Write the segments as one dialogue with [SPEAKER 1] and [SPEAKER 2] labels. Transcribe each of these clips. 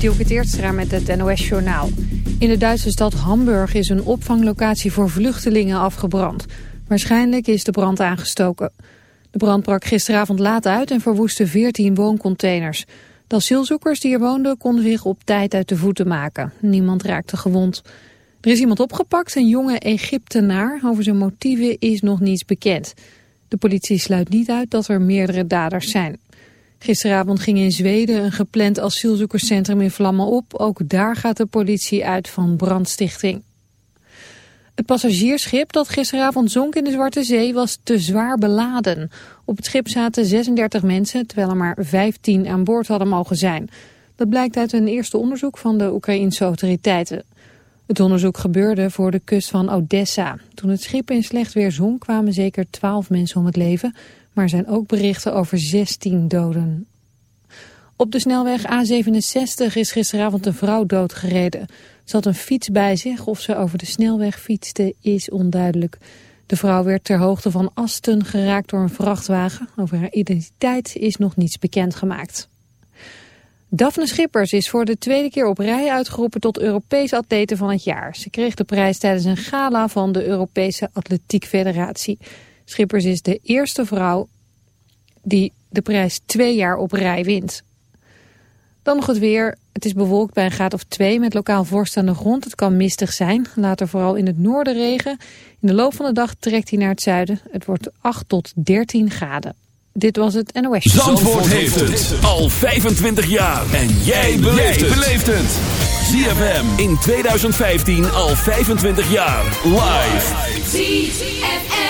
[SPEAKER 1] Dielke met het NOS-journaal. In de Duitse stad Hamburg is een opvanglocatie voor vluchtelingen afgebrand. Waarschijnlijk is de brand aangestoken. De brand brak gisteravond laat uit en verwoestte 14 wooncontainers. De asielzoekers die er woonden konden zich op tijd uit de voeten maken. Niemand raakte gewond. Er is iemand opgepakt, een jonge Egyptenaar. Over zijn motieven is nog niets bekend. De politie sluit niet uit dat er meerdere daders zijn. Gisteravond ging in Zweden een gepland asielzoekerscentrum in vlammen op. Ook daar gaat de politie uit van brandstichting. Het passagiersschip dat gisteravond zonk in de Zwarte Zee was te zwaar beladen. Op het schip zaten 36 mensen, terwijl er maar 15 aan boord hadden mogen zijn. Dat blijkt uit een eerste onderzoek van de Oekraïnse autoriteiten. Het onderzoek gebeurde voor de kust van Odessa. Toen het schip in slecht weer zonk kwamen zeker 12 mensen om het leven... maar er zijn ook berichten over 16 doden. Op de snelweg A67 is gisteravond een vrouw doodgereden. Ze had een fiets bij zich. Of ze over de snelweg fietste is onduidelijk. De vrouw werd ter hoogte van Asten geraakt door een vrachtwagen. Over haar identiteit is nog niets bekendgemaakt. Daphne Schippers is voor de tweede keer op rij uitgeroepen tot Europees atlete van het jaar. Ze kreeg de prijs tijdens een gala van de Europese Atletiek Federatie. Schippers is de eerste vrouw die de prijs twee jaar op rij wint. Dan nog het weer. Het is bewolkt bij een graad of 2 met lokaal vorst aan de grond. Het kan mistig zijn. Later vooral in het noorden regen. In de loop van de dag trekt hij naar het zuiden. Het wordt 8 tot 13 graden. Dit was het NOS.
[SPEAKER 2] Zandvoort, Zandvoort heeft het al 25 jaar. En jij beleeft het. ZFM in 2015 al 25 jaar. Live. ZFM.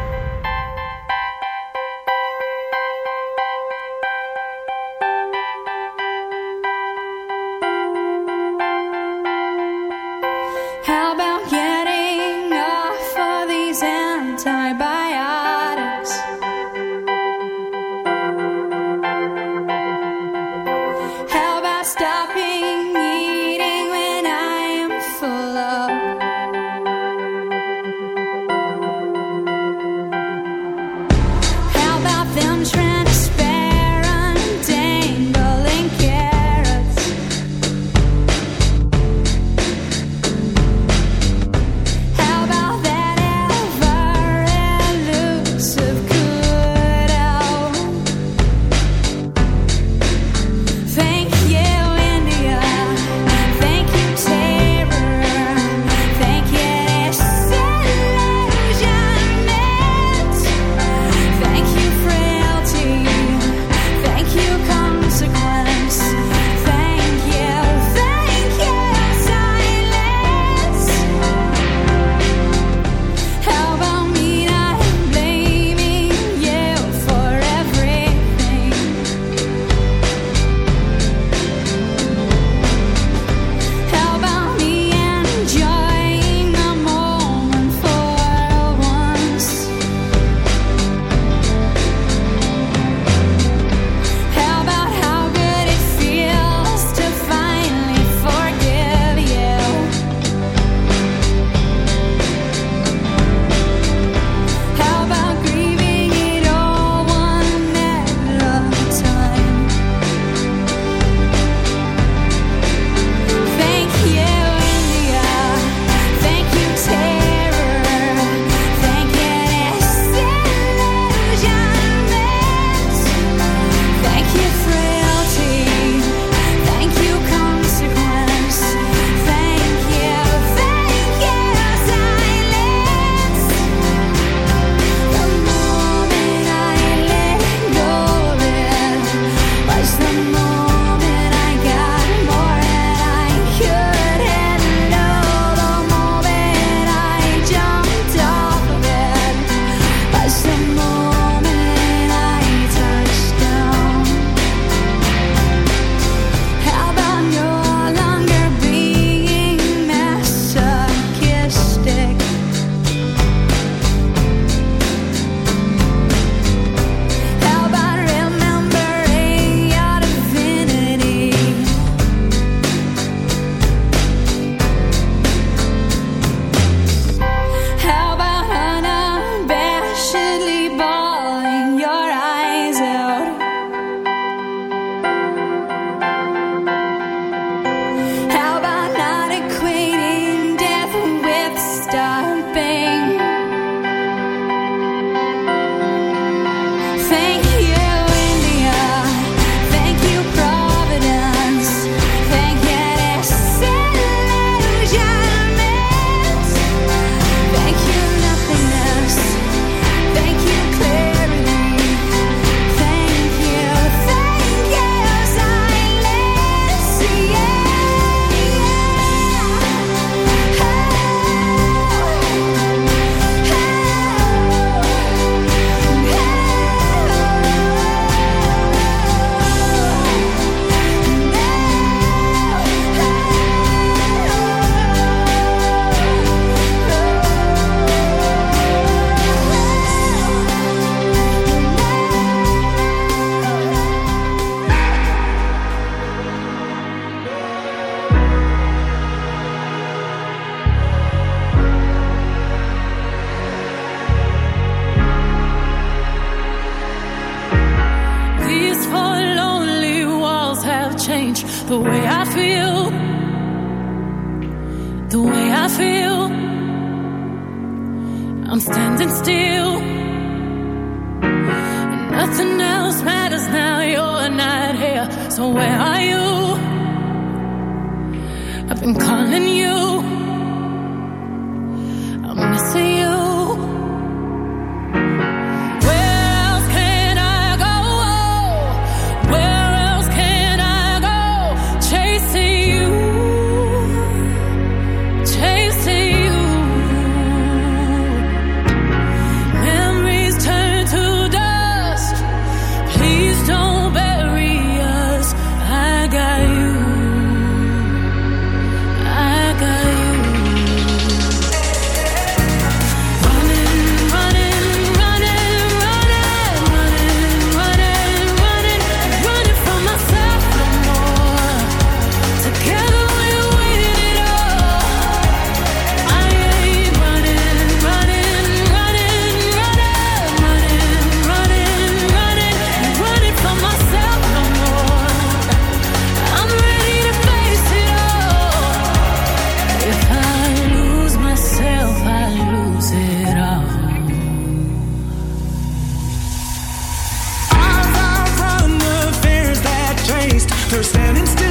[SPEAKER 3] after standing still.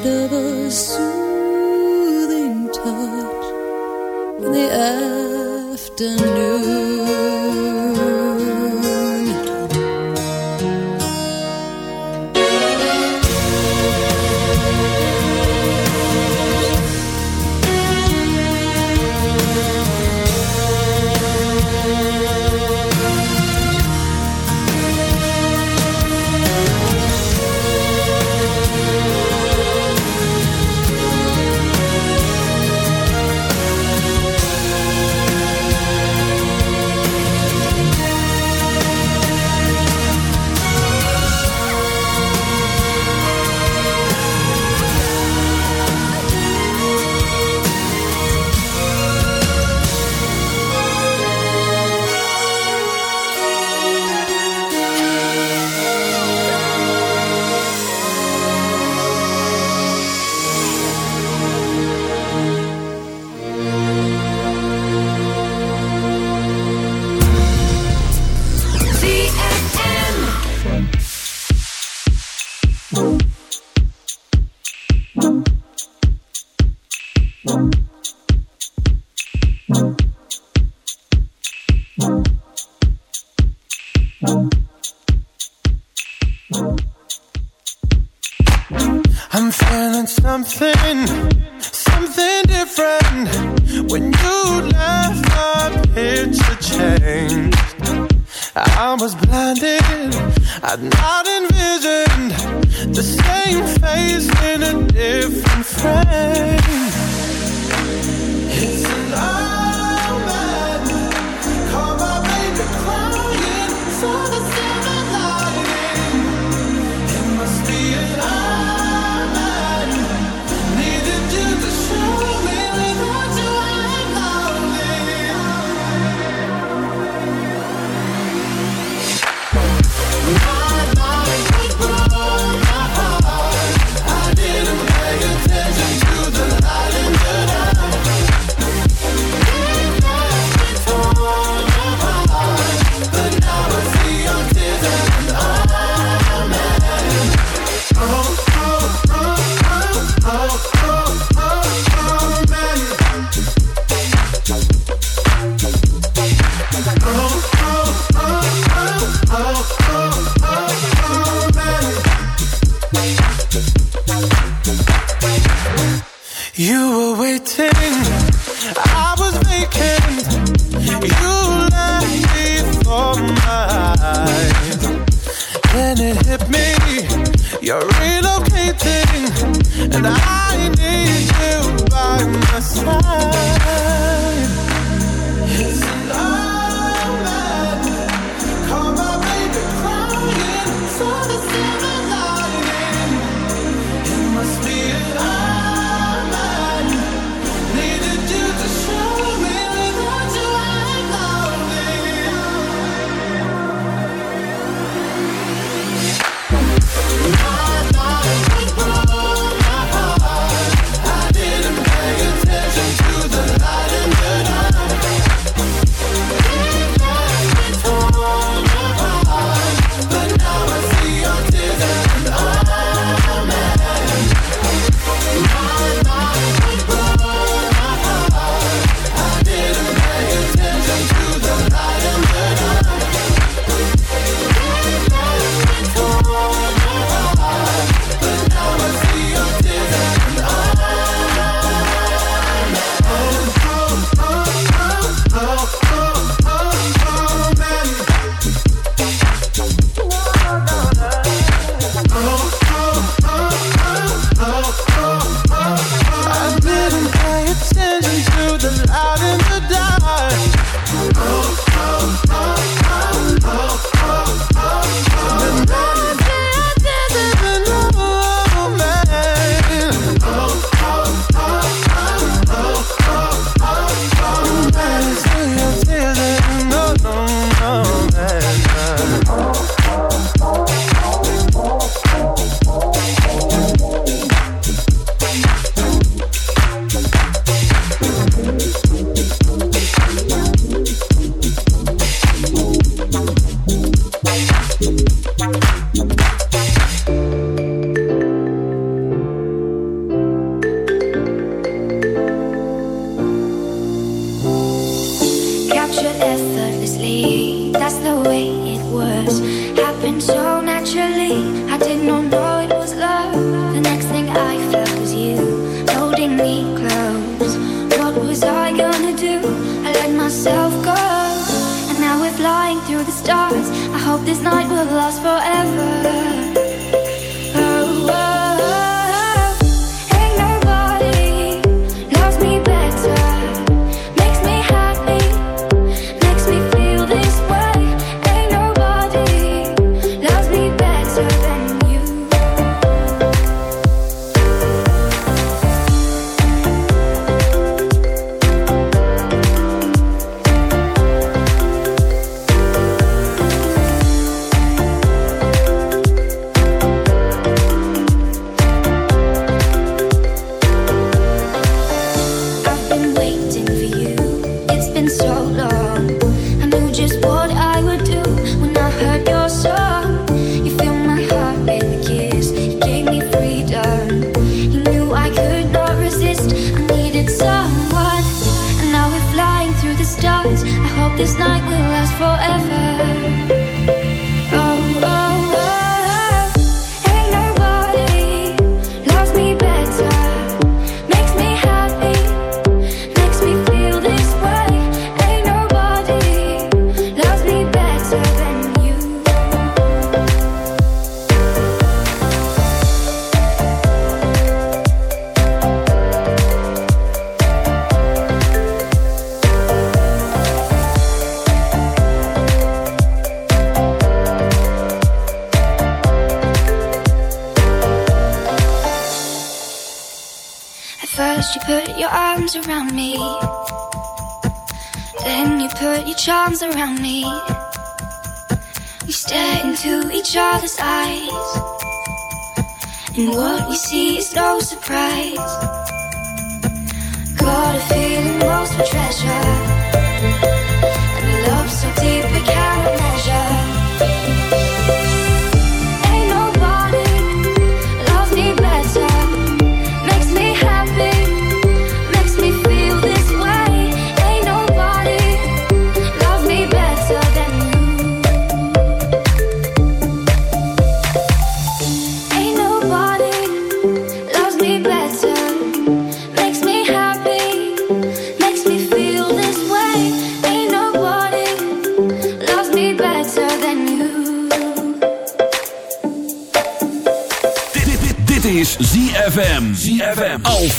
[SPEAKER 4] could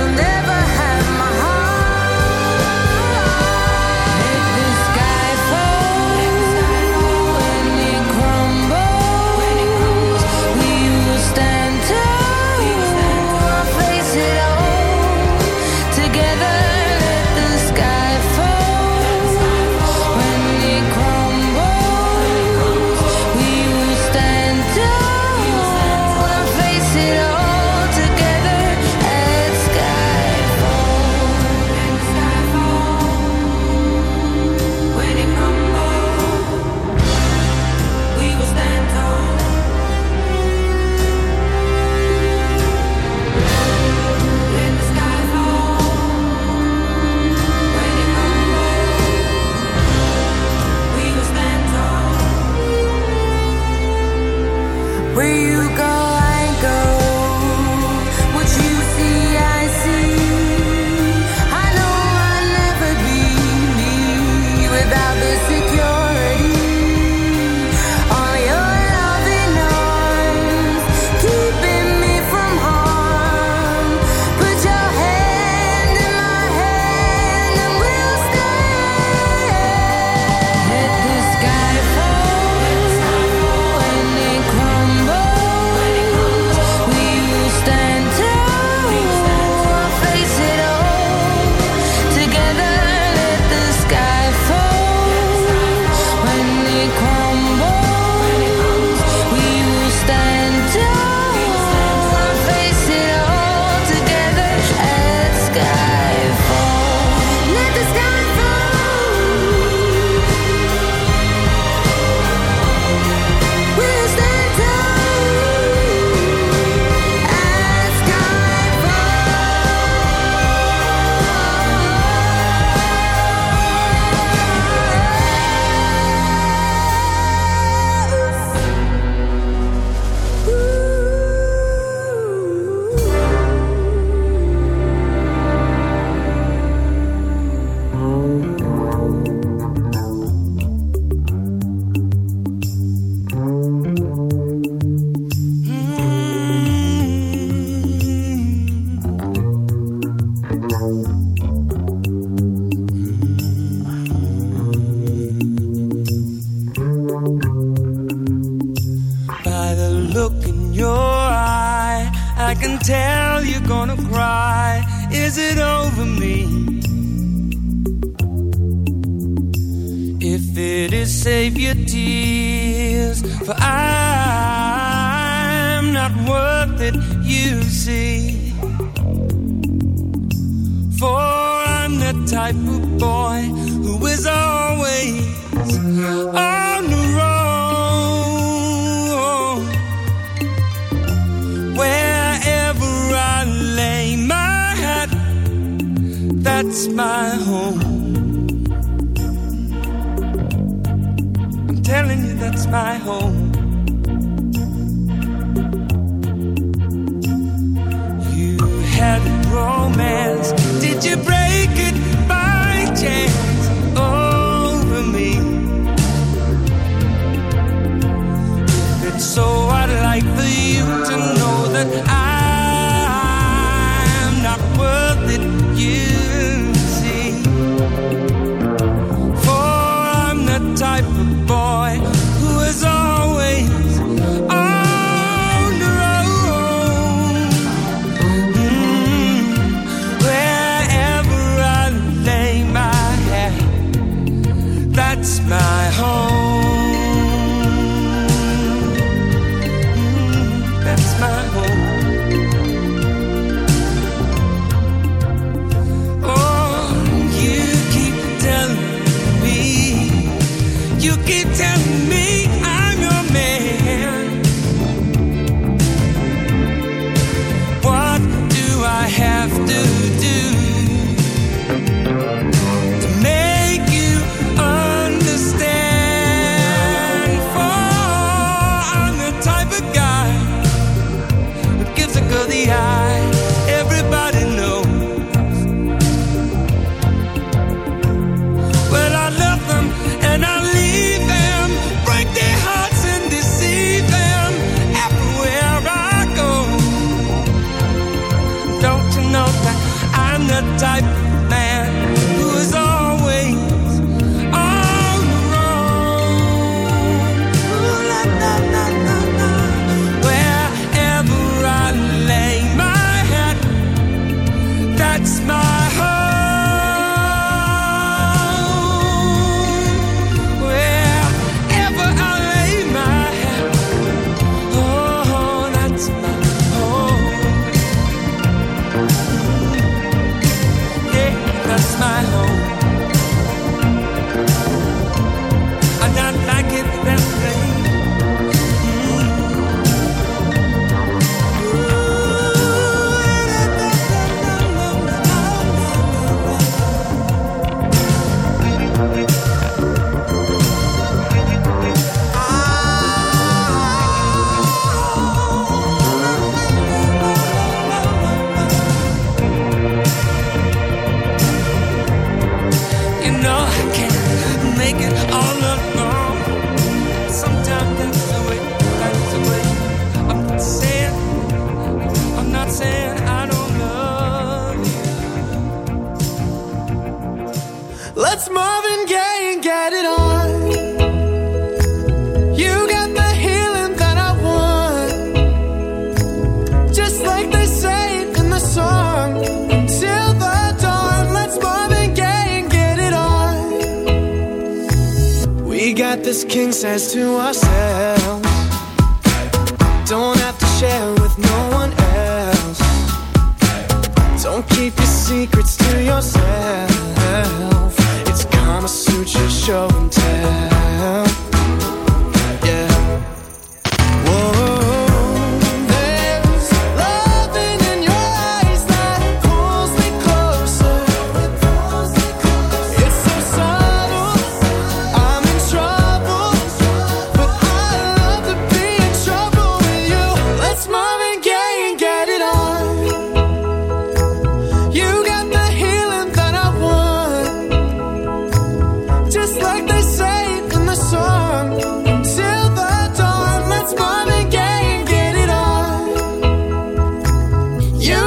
[SPEAKER 5] to never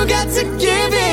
[SPEAKER 5] got to
[SPEAKER 3] give it.